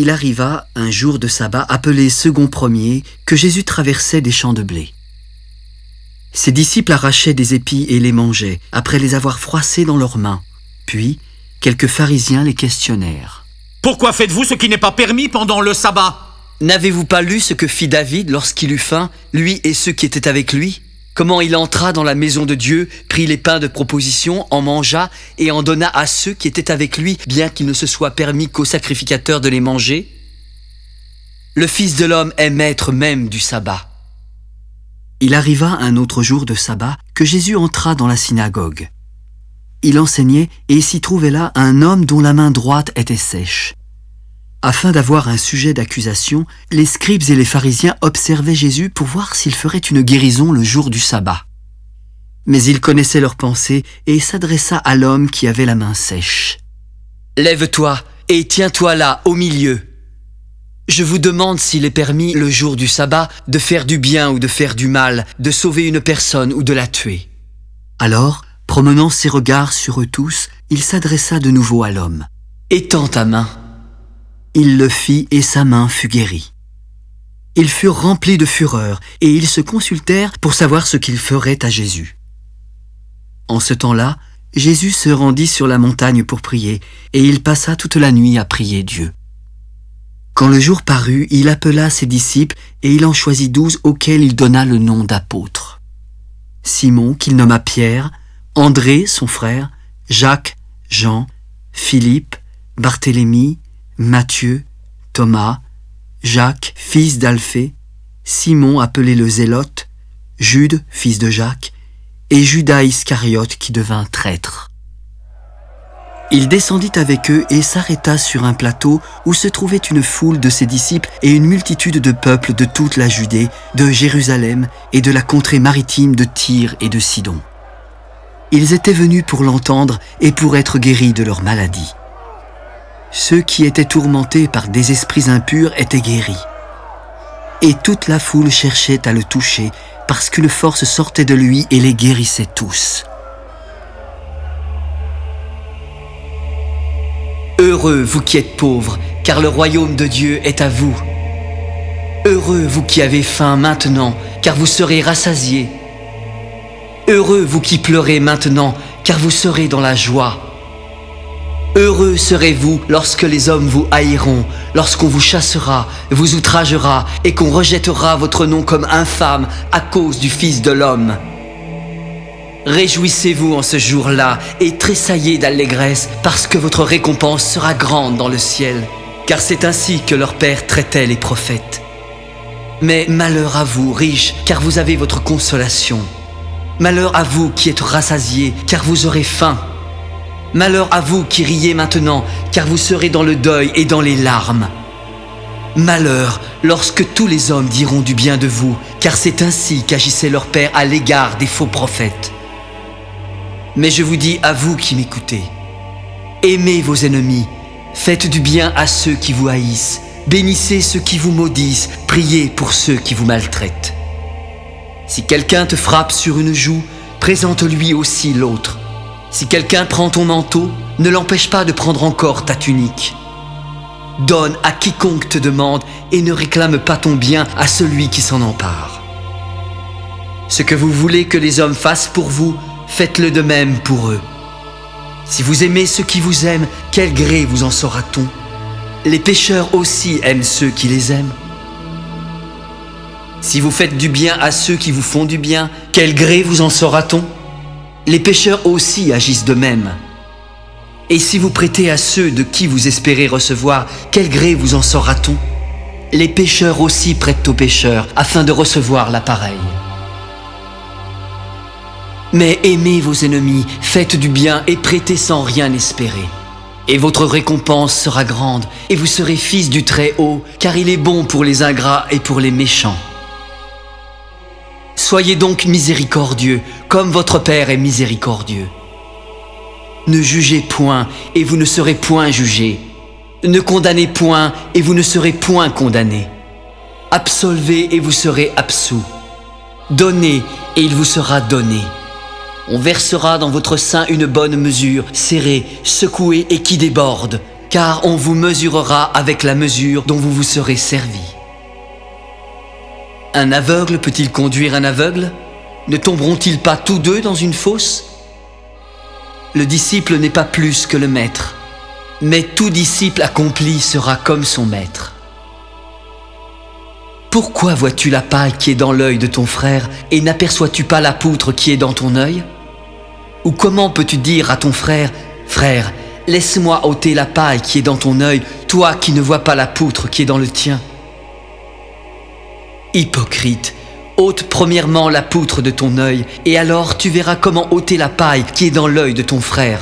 Il arriva un jour de sabbat appelé second premier que Jésus traversait des champs de blé. Ses disciples arrachaient des épis et les mangeaient, après les avoir froissés dans leurs mains. Puis, quelques pharisiens les questionnèrent. Pourquoi faites-vous ce qui n'est pas permis pendant le sabbat? N'avez-vous pas lu ce que fit David lorsqu'il eut faim, lui et ceux qui étaient avec lui? Comment il entra dans la maison de Dieu, prit les pains de proposition, en mangea et en donna à ceux qui étaient avec lui, bien qu'il ne se soit permis qu'aux sacrificateurs de les manger Le Fils de l'homme est maître même du sabbat. Il arriva un autre jour de sabbat que Jésus entra dans la synagogue. Il enseignait et s'y trouvait là un homme dont la main droite était sèche. Afin d'avoir un sujet d'accusation, les scribes et les pharisiens observaient Jésus pour voir s'il ferait une guérison le jour du sabbat. Mais il connaissait leurs pensées et s'adressa à l'homme qui avait la main sèche. Lève-toi et tiens-toi là, au milieu. Je vous demande s'il est permis le jour du sabbat de faire du bien ou de faire du mal, de sauver une personne ou de la tuer. Alors, promenant ses regards sur eux tous, il s'adressa de nouveau à l'homme. Étends ta main. Il le fit et sa main fut guérie. Ils furent remplis de fureur et ils se consultèrent pour savoir ce qu'ils feraient à Jésus. En ce temps-là, Jésus se rendit sur la montagne pour prier et il passa toute la nuit à prier Dieu. Quand le jour parut, il appela ses disciples et il en choisit douze auxquels il donna le nom d'apôtres. Simon, qu'il nomma Pierre, André, son frère, Jacques, Jean, Philippe, Barthélemy, Matthieu, Thomas, Jacques, fils d'Alphée, Simon appelé le Zélote, Jude, fils de Jacques, et Judas Iscariote qui devint traître. Il descendit avec eux et s'arrêta sur un plateau où se trouvait une foule de ses disciples et une multitude de peuples de toute la Judée, de Jérusalem et de la contrée maritime de Tyr et de Sidon. Ils étaient venus pour l'entendre et pour être guéris de leur maladie. Ceux qui étaient tourmentés par des esprits impurs étaient guéris. Et toute la foule cherchait à le toucher, parce qu'une force sortait de lui et les guérissait tous. Heureux vous qui êtes pauvres, car le royaume de Dieu est à vous. Heureux vous qui avez faim maintenant, car vous serez rassasiés. Heureux vous qui pleurez maintenant, car vous serez dans la joie. Heureux serez-vous lorsque les hommes vous haïront, lorsqu'on vous chassera, vous outragera et qu'on rejettera votre nom comme infâme à cause du Fils de l'homme. Réjouissez-vous en ce jour-là et tressaillez d'allégresse parce que votre récompense sera grande dans le ciel, car c'est ainsi que leur Père traitait les prophètes. Mais malheur à vous, riches, car vous avez votre consolation. Malheur à vous qui êtes rassasiés, car vous aurez faim. Malheur à vous qui riez maintenant, car vous serez dans le deuil et dans les larmes. Malheur lorsque tous les hommes diront du bien de vous, car c'est ainsi qu'agissait leur Père à l'égard des faux prophètes. Mais je vous dis à vous qui m'écoutez, aimez vos ennemis, faites du bien à ceux qui vous haïssent, bénissez ceux qui vous maudissent, priez pour ceux qui vous maltraitent. Si quelqu'un te frappe sur une joue, présente-lui aussi l'autre. Si quelqu'un prend ton manteau, ne l'empêche pas de prendre encore ta tunique. Donne à quiconque te demande et ne réclame pas ton bien à celui qui s'en empare. Ce que vous voulez que les hommes fassent pour vous, faites-le de même pour eux. Si vous aimez ceux qui vous aiment, quel gré vous en saura-t-on Les pécheurs aussi aiment ceux qui les aiment. Si vous faites du bien à ceux qui vous font du bien, quel gré vous en saura-t-on les pécheurs aussi agissent de même. Et si vous prêtez à ceux de qui vous espérez recevoir, quel gré vous en saura-t-on? Les pécheurs aussi prêtent aux pécheurs afin de recevoir l'appareil. Mais aimez vos ennemis, faites du bien et prêtez sans rien espérer. Et votre récompense sera grande, et vous serez fils du Très-Haut, car il est bon pour les ingrats et pour les méchants. Soyez donc miséricordieux, comme votre Père est miséricordieux. Ne jugez point, et vous ne serez point jugés. Ne condamnez point, et vous ne serez point condamnés. Absolvez, et vous serez absous. Donnez, et il vous sera donné. On versera dans votre sein une bonne mesure, serrée, secouée et qui déborde, car on vous mesurera avec la mesure dont vous vous serez servi. Un aveugle peut-il conduire un aveugle? Ne tomberont-ils pas tous deux dans une fosse? Le disciple n'est pas plus que le maître, mais tout disciple accompli sera comme son maître. Pourquoi vois-tu la paille qui est dans l'œil de ton frère et n'aperçois-tu pas la poutre qui est dans ton œil? Ou comment peux-tu dire à ton frère, Frère, laisse-moi ôter la paille qui est dans ton œil, toi qui ne vois pas la poutre qui est dans le tien Hypocrite, ôte premièrement la poutre de ton œil, et alors tu verras comment ôter la paille qui est dans l'œil de ton frère.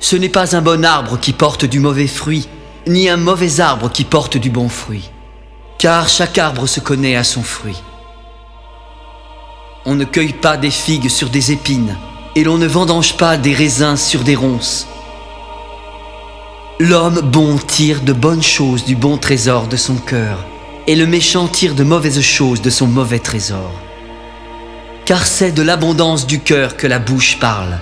Ce n'est pas un bon arbre qui porte du mauvais fruit, ni un mauvais arbre qui porte du bon fruit car chaque arbre se connaît à son fruit. On ne cueille pas des figues sur des épines, et l'on ne vendange pas des raisins sur des ronces. L'homme bon tire de bonnes choses du bon trésor de son cœur, et le méchant tire de mauvaises choses de son mauvais trésor. Car c'est de l'abondance du cœur que la bouche parle.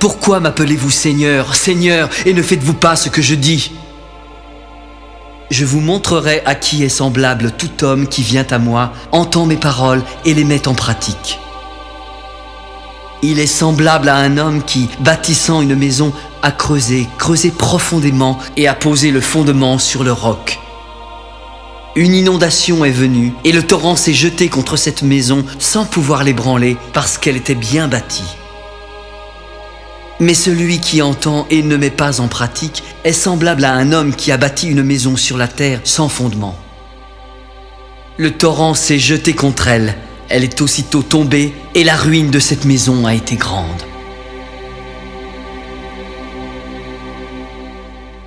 Pourquoi m'appelez-vous Seigneur, Seigneur, et ne faites-vous pas ce que je dis? Je vous montrerai à qui est semblable tout homme qui vient à moi, entend mes paroles et les met en pratique. Il est semblable à un homme qui, bâtissant une maison, a creusé, creusé profondément et a posé le fondement sur le roc. Une inondation est venue et le torrent s'est jeté contre cette maison sans pouvoir l'ébranler parce qu'elle était bien bâtie. Mais celui qui entend et ne met pas en pratique est semblable à un homme qui a bâti une maison sur la terre sans fondement. Le torrent s'est jeté contre elle, elle est aussitôt tombée et la ruine de cette maison a été grande.